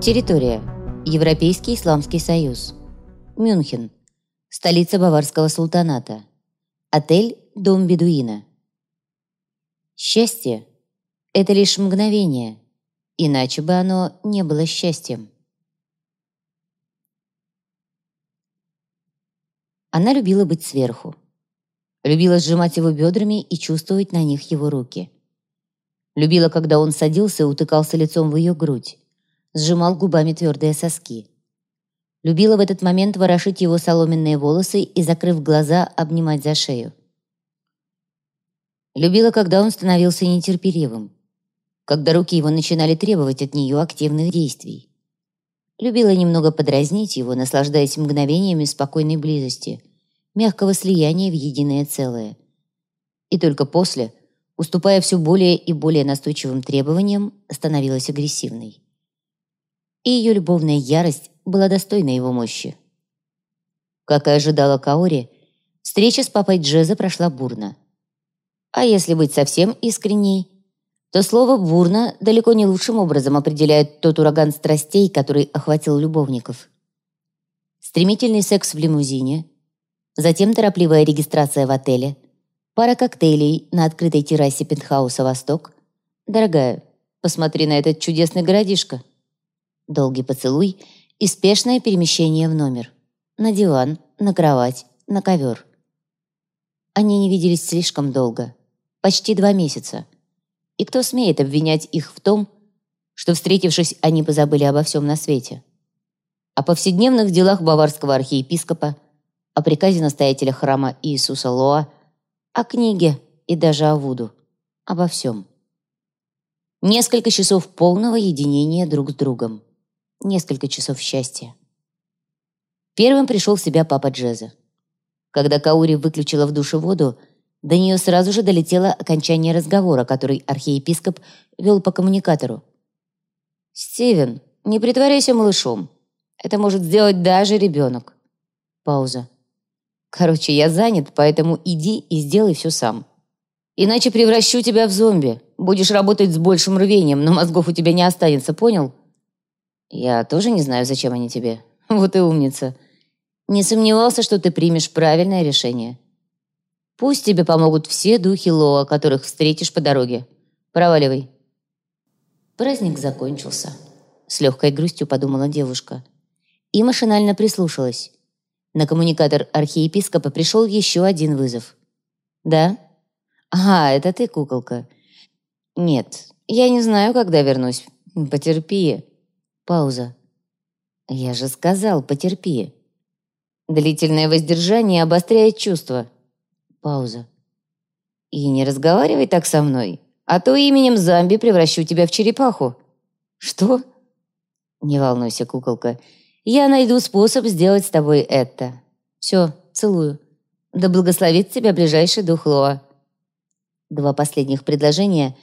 Территория. Европейский Исламский Союз. Мюнхен. Столица Баварского султаната. Отель «Дом Бедуина». Счастье – это лишь мгновение, иначе бы оно не было счастьем. Она любила быть сверху. Любила сжимать его бедрами и чувствовать на них его руки. Любила, когда он садился и утыкался лицом в ее грудь, сжимал губами твердые соски. Любила в этот момент ворошить его соломенные волосы и, закрыв глаза, обнимать за шею. Любила, когда он становился нетерпеливым, когда руки его начинали требовать от нее активных действий. Любила немного подразнить его, наслаждаясь мгновениями спокойной близости, мягкого слияния в единое целое. И только после, уступая все более и более настойчивым требованиям, становилась агрессивной. И ее любовная ярость была достойна его мощи. Как и ожидала Каори, встреча с папой Джеза прошла бурно. А если быть совсем искренней, то слово «бурно» далеко не лучшим образом определяет тот ураган страстей, который охватил любовников. Стремительный секс в лимузине, затем торопливая регистрация в отеле, пара коктейлей на открытой террасе пентхауса «Восток». «Дорогая, посмотри на этот чудесный городишко». Долгий поцелуй и спешное перемещение в номер. На диван, на кровать, на ковер. Они не виделись слишком долго. Почти два месяца. И кто смеет обвинять их в том, что, встретившись, они позабыли обо всем на свете? О повседневных делах баварского архиепископа, о приказе настоятеля храма Иисуса Лоа, о книге и даже о Вуду. Обо всем. Несколько часов полного единения друг с другом. Несколько часов счастья. Первым пришел в себя папа Джеза. Когда Каури выключила в душе воду, до нее сразу же долетело окончание разговора, который архиепископ вел по коммуникатору. «Стивен, не притворяйся малышом. Это может сделать даже ребенок». Пауза. «Короче, я занят, поэтому иди и сделай все сам. Иначе превращу тебя в зомби. Будешь работать с большим рвением, но мозгов у тебя не останется, понял?» «Я тоже не знаю, зачем они тебе. Вот и умница. Не сомневался, что ты примешь правильное решение. Пусть тебе помогут все духи Лоа, которых встретишь по дороге. Проваливай». Праздник закончился. С легкой грустью подумала девушка. И машинально прислушалась. На коммуникатор архиепископа пришел еще один вызов. «Да?» «Ага, это ты, куколка». «Нет, я не знаю, когда вернусь. Потерпи». Пауза. «Я же сказал, потерпи». Длительное воздержание обостряет чувства. Пауза. «И не разговаривай так со мной, а то именем зомби превращу тебя в черепаху». «Что?» «Не волнуйся, куколка. Я найду способ сделать с тобой это. Все, целую. Да благословит тебя ближайший дух Лоа». Два последних предложения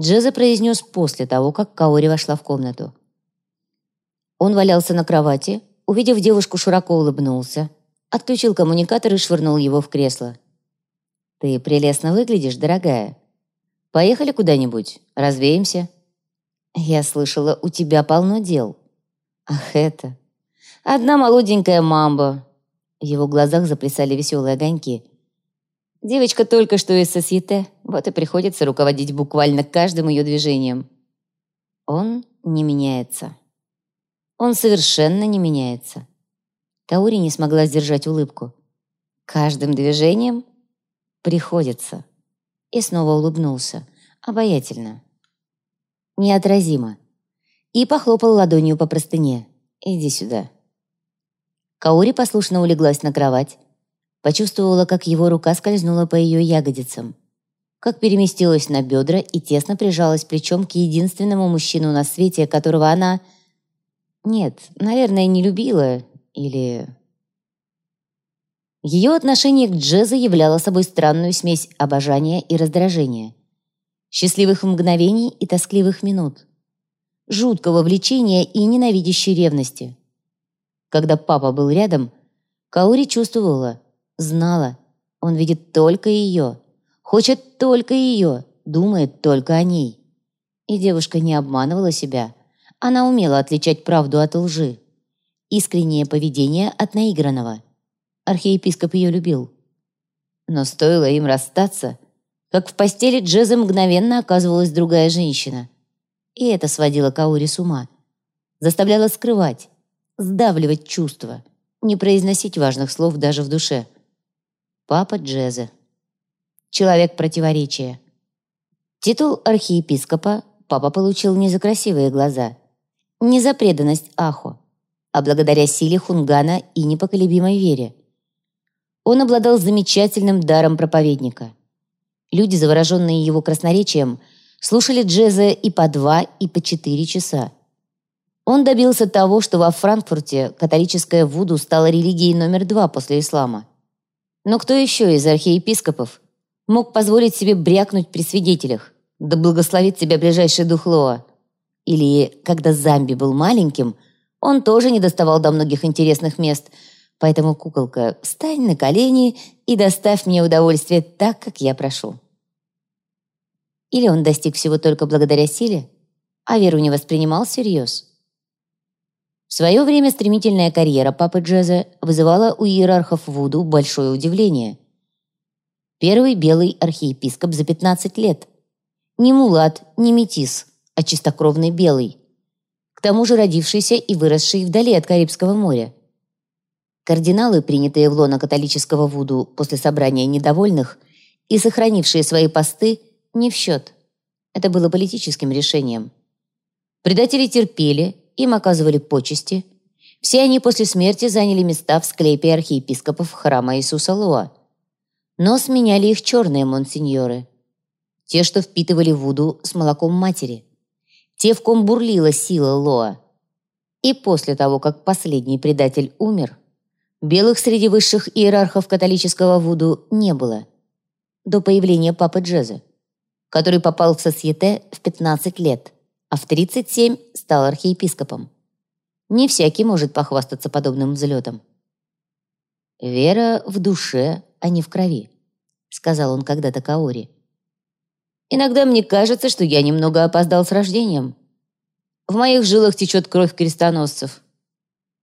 Джеза произнес после того, как Каори вошла в комнату. Он валялся на кровати, увидев девушку, широко улыбнулся, отключил коммуникатор и швырнул его в кресло. «Ты прелестно выглядишь, дорогая. Поехали куда-нибудь, развеемся». «Я слышала, у тебя полно дел». «Ах, это...» «Одна молоденькая мамба». В его глазах заплясали веселые огоньки. Девочка только что из сосьете, вот и приходится руководить буквально каждым ее движением. Он не меняется. Он совершенно не меняется. Каури не смогла сдержать улыбку. Каждым движением приходится. И снова улыбнулся. Обаятельно. Неотразимо. И похлопал ладонью по простыне. «Иди сюда». Каури послушно улеглась на кровать. Почувствовала, как его рука скользнула по ее ягодицам. Как переместилась на бедра и тесно прижалась плечом к единственному мужчину на свете, которого она... Нет, наверное, не любила. Или ее отношение к джезу являло собой странную смесь обожания и раздражения. Счастливых мгновений и тоскливых минут. Жуткого влечения и ненавидящей ревности. Когда папа был рядом, Каури чувствовала, знала, он видит только ее, хочет только ее, думает только о ней. И девушка не обманывала себя, Она умела отличать правду от лжи, искреннее поведение от наигранного. Архиепископ ее любил. Но стоило им расстаться, как в постели Джеза мгновенно оказывалась другая женщина. И это сводило Каури с ума. Заставляло скрывать, сдавливать чувства, не произносить важных слов даже в душе. Папа Джеза. Человек противоречия. Титул архиепископа папа получил не за красивые глаза, не за преданность Ахо, а благодаря силе Хунгана и непоколебимой вере. Он обладал замечательным даром проповедника. Люди, завороженные его красноречием, слушали джеза и по два, и по четыре часа. Он добился того, что во Франкфурте католическая Вуду стала религией номер два после ислама. Но кто еще из архиепископов мог позволить себе брякнуть при свидетелях? Да благословит тебя ближайший дух Лоа. Или, когда Замби был маленьким, он тоже не доставал до многих интересных мест – Поэтому, куколка, встань на колени и доставь мне удовольствие так, как я прошу. Или он достиг всего только благодаря силе, а веру не воспринимал всерьез. В свое время стремительная карьера папы Джеза вызывала у иерархов Вуду большое удивление. Первый белый архиепископ за 15 лет. Не мулат, не метис, а чистокровный белый. К тому же родившийся и выросший вдали от Карибского моря. Кардиналы, принятые в лоно католического Вуду после собрания недовольных и сохранившие свои посты, не в счет. Это было политическим решением. Предатели терпели, им оказывали почести. Все они после смерти заняли места в склепе архиепископов храма Иисуса Лоа. Но сменяли их черные монсеньоры. Те, что впитывали Вуду с молоком матери. Те, в ком бурлила сила Лоа. И после того, как последний предатель умер – Белых среди высших иерархов католического Вуду не было. До появления папы Джеза, который попал в Сосьете в 15 лет, а в 37 стал архиепископом. Не всякий может похвастаться подобным взлетом. «Вера в душе, а не в крови», — сказал он когда-то Каори. «Иногда мне кажется, что я немного опоздал с рождением. В моих жилах течет кровь крестоносцев,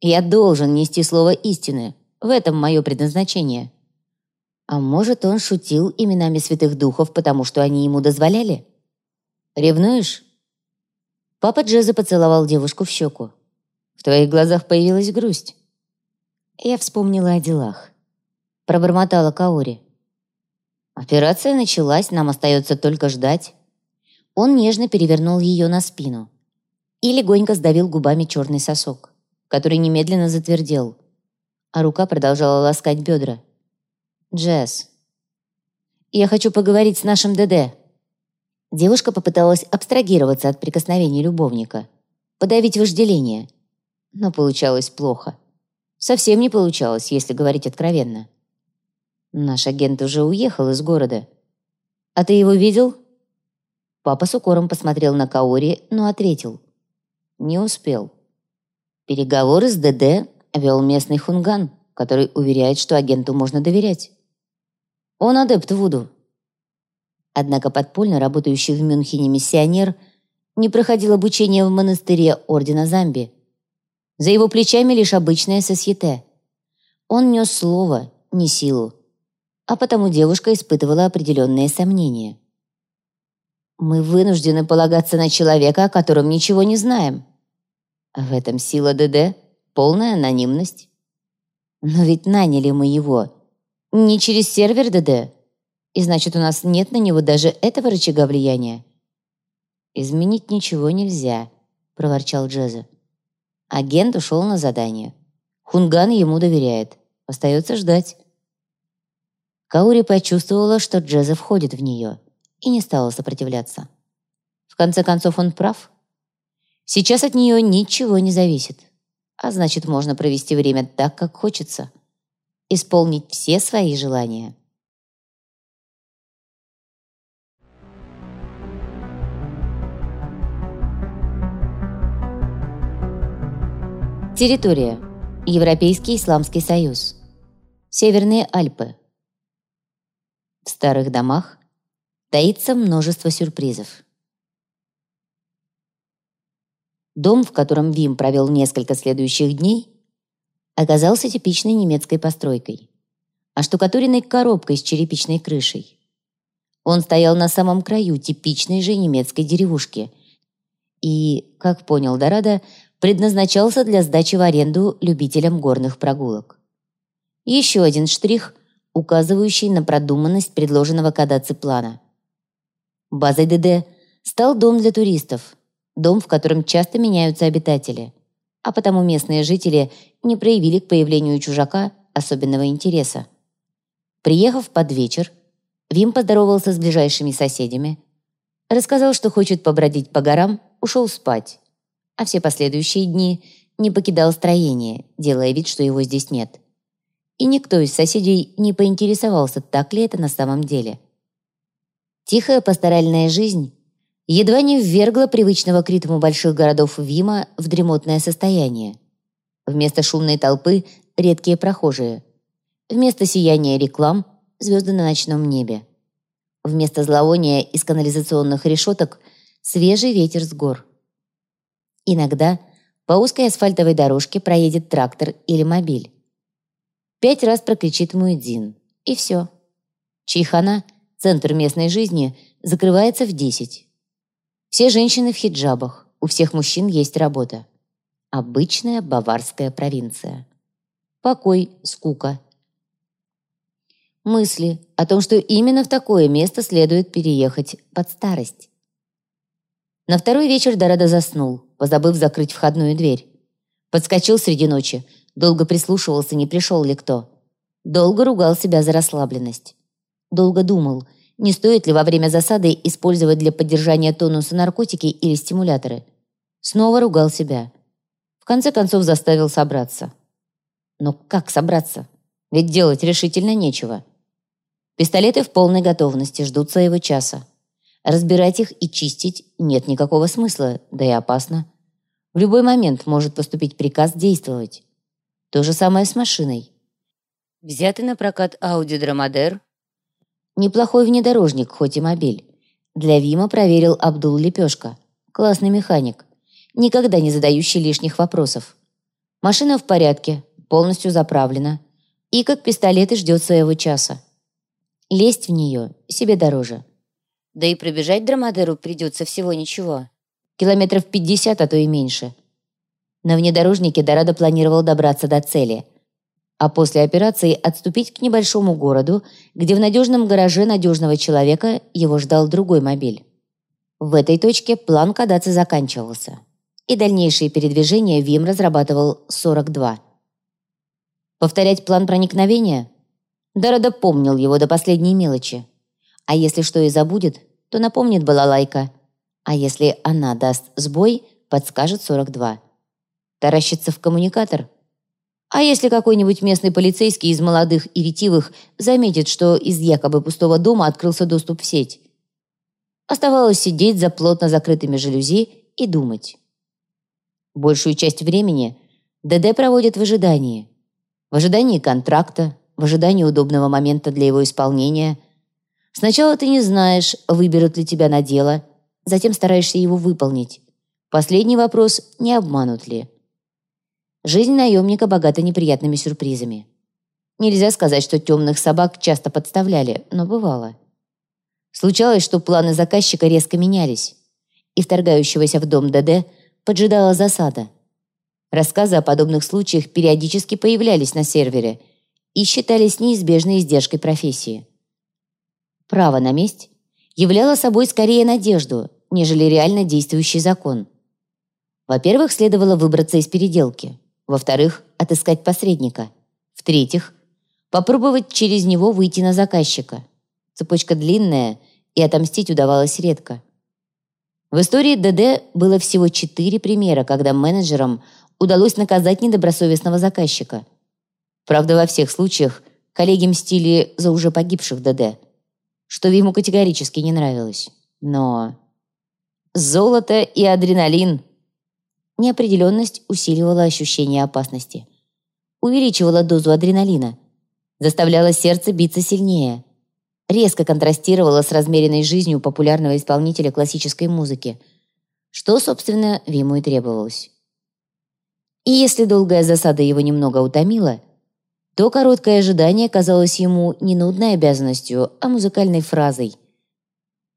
я должен нести слово истины. В этом мое предназначение. А может, он шутил именами святых духов, потому что они ему дозволяли? Ревнуешь? Папа Джеза поцеловал девушку в щеку. В твоих глазах появилась грусть. Я вспомнила о делах. Пробормотала Каори. Операция началась, нам остается только ждать. Он нежно перевернул ее на спину и легонько сдавил губами черный сосок который немедленно затвердел, а рука продолжала ласкать бедра. «Джесс, я хочу поговорить с нашим ДД». Девушка попыталась абстрагироваться от прикосновений любовника, подавить вожделение, но получалось плохо. Совсем не получалось, если говорить откровенно. Наш агент уже уехал из города. А ты его видел? Папа с укором посмотрел на Каори, но ответил. Не успел. Переговоры с ДД вел местный хунган, который уверяет, что агенту можно доверять. Он адепт Вуду. Однако подпольно работающий в Мюнхене миссионер не проходил обучение в монастыре Ордена Замби. За его плечами лишь обычное сосьете. Он нес слово, не силу. А потому девушка испытывала определенные сомнения. «Мы вынуждены полагаться на человека, о котором ничего не знаем», в этом сила ДД, полная анонимность. Но ведь наняли мы его не через сервер ДД, и значит, у нас нет на него даже этого рычага влияния. «Изменить ничего нельзя», — проворчал Джеза. Агент ушел на задание. Хунган ему доверяет. Остается ждать. Каури почувствовала, что Джеза входит в нее, и не стала сопротивляться. В конце концов, он прав. Сейчас от нее ничего не зависит. А значит, можно провести время так, как хочется. Исполнить все свои желания. Территория. Европейский Исламский Союз. Северные Альпы. В старых домах таится множество сюрпризов. Дом, в котором Вим провел несколько следующих дней, оказался типичной немецкой постройкой, оштукатуренной коробкой с черепичной крышей. Он стоял на самом краю типичной же немецкой деревушки и, как понял Дорадо, предназначался для сдачи в аренду любителям горных прогулок. Еще один штрих, указывающий на продуманность предложенного Кадаци плана. Базой ДД стал дом для туристов, дом, в котором часто меняются обитатели, а потому местные жители не проявили к появлению чужака особенного интереса. Приехав под вечер, Вим поздоровался с ближайшими соседями, рассказал, что хочет побродить по горам, ушел спать а все последующие дни не покидал строение, делая вид, что его здесь нет. И никто из соседей не поинтересовался, так ли это на самом деле. Тихая пасторальная жизнь едва не ввергла привычного к ритму больших городов Вима в дремотное состояние. Вместо шумной толпы – редкие прохожие. Вместо сияния реклам – звезды на ночном небе. Вместо зловония из канализационных решеток – свежий ветер с гор. Иногда по узкой асфальтовой дорожке проедет трактор или мобиль. Пять раз прокричит Муэдзин. И все. Чайхана, центр местной жизни, закрывается в десять. Все женщины в хиджабах, у всех мужчин есть работа. Обычная баварская провинция. Покой, скука. Мысли о том, что именно в такое место следует переехать под старость. На второй вечер Дорадо заснул, позабыв закрыть входную дверь. Подскочил среди ночи, долго прислушивался, не пришел ли кто. Долго ругал себя за расслабленность. Долго думал, не стоит ли во время засады использовать для поддержания тонуса наркотики или стимуляторы. Снова ругал себя. В конце концов заставил собраться. Но как собраться? Ведь делать решительно нечего. Пистолеты в полной готовности ждут своего часа. Разбирать их и чистить нет никакого смысла, да и опасно. В любой момент может поступить приказ действовать. То же самое с машиной. Взятый на прокат Audi Драмадер. Неплохой внедорожник, хоть и мобиль. Для Вима проверил Абдул Лепешка. Классный механик. Никогда не задающий лишних вопросов. Машина в порядке, полностью заправлена. И как пистолет и ждет своего часа. Лезть в нее себе дороже. Да и пробежать Драмадеру придется всего ничего. Километров 50, а то и меньше. На внедорожнике Дорадо планировал добраться до цели. А после операции отступить к небольшому городу, где в надежном гараже надежного человека его ждал другой мобиль. В этой точке план Кадаци заканчивался. И дальнейшие передвижения Вим разрабатывал 42. Повторять план проникновения? Дорадо помнил его до последней мелочи. А если что и забудет, то напомнит балалайка. А если она даст сбой, подскажет 42. Таращится в коммуникатор? А если какой-нибудь местный полицейский из молодых и ретивых заметит, что из якобы пустого дома открылся доступ в сеть? Оставалось сидеть за плотно закрытыми жалюзи и думать. Большую часть времени ДД проводит в ожидании. В ожидании контракта, в ожидании удобного момента для его исполнения – Сначала ты не знаешь, выберут ли тебя на дело, затем стараешься его выполнить. Последний вопрос – не обманут ли? Жизнь наемника богата неприятными сюрпризами. Нельзя сказать, что темных собак часто подставляли, но бывало. Случалось, что планы заказчика резко менялись, и вторгающегося в дом ДД поджидала засада. Рассказы о подобных случаях периодически появлялись на сервере и считались неизбежной издержкой профессии. Право на месть являло собой скорее надежду, нежели реально действующий закон. Во-первых, следовало выбраться из переделки. Во-вторых, отыскать посредника. В-третьих, попробовать через него выйти на заказчика. Цепочка длинная, и отомстить удавалось редко. В истории ДД было всего четыре примера, когда менеджерам удалось наказать недобросовестного заказчика. Правда, во всех случаях коллеги мстили за уже погибших ДД что ему категорически не нравилось. Но золото и адреналин. Неопределенность усиливала ощущение опасности. Увеличивала дозу адреналина. Заставляла сердце биться сильнее. Резко контрастировала с размеренной жизнью популярного исполнителя классической музыки. что, собственно, Виму и требовалось. И если долгая засада его немного утомила, то короткое ожидание казалось ему не нудной обязанностью, а музыкальной фразой.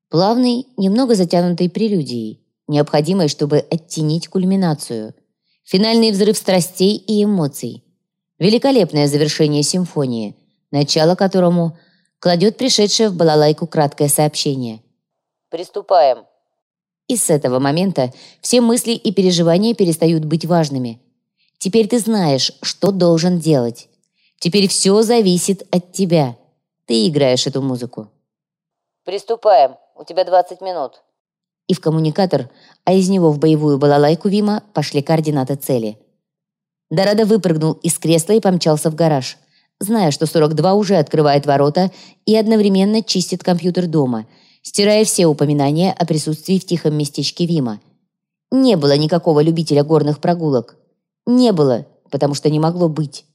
Плавной, немного затянутой прелюдией, необходимой, чтобы оттенить кульминацию. Финальный взрыв страстей и эмоций. Великолепное завершение симфонии, начало которому кладет пришедшее в балалайку краткое сообщение. «Приступаем». И с этого момента все мысли и переживания перестают быть важными – Теперь ты знаешь, что должен делать. Теперь все зависит от тебя. Ты играешь эту музыку. Приступаем. У тебя 20 минут. И в коммуникатор, а из него в боевую балалайку Вима пошли координаты цели. Дорадо выпрыгнул из кресла и помчался в гараж, зная, что 42 уже открывает ворота и одновременно чистит компьютер дома, стирая все упоминания о присутствии в тихом местечке Вима. Не было никакого любителя горных прогулок. Не было, потому что не могло быть.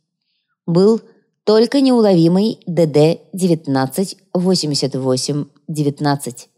Был только неуловимый ДД-1988-19.